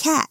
cat.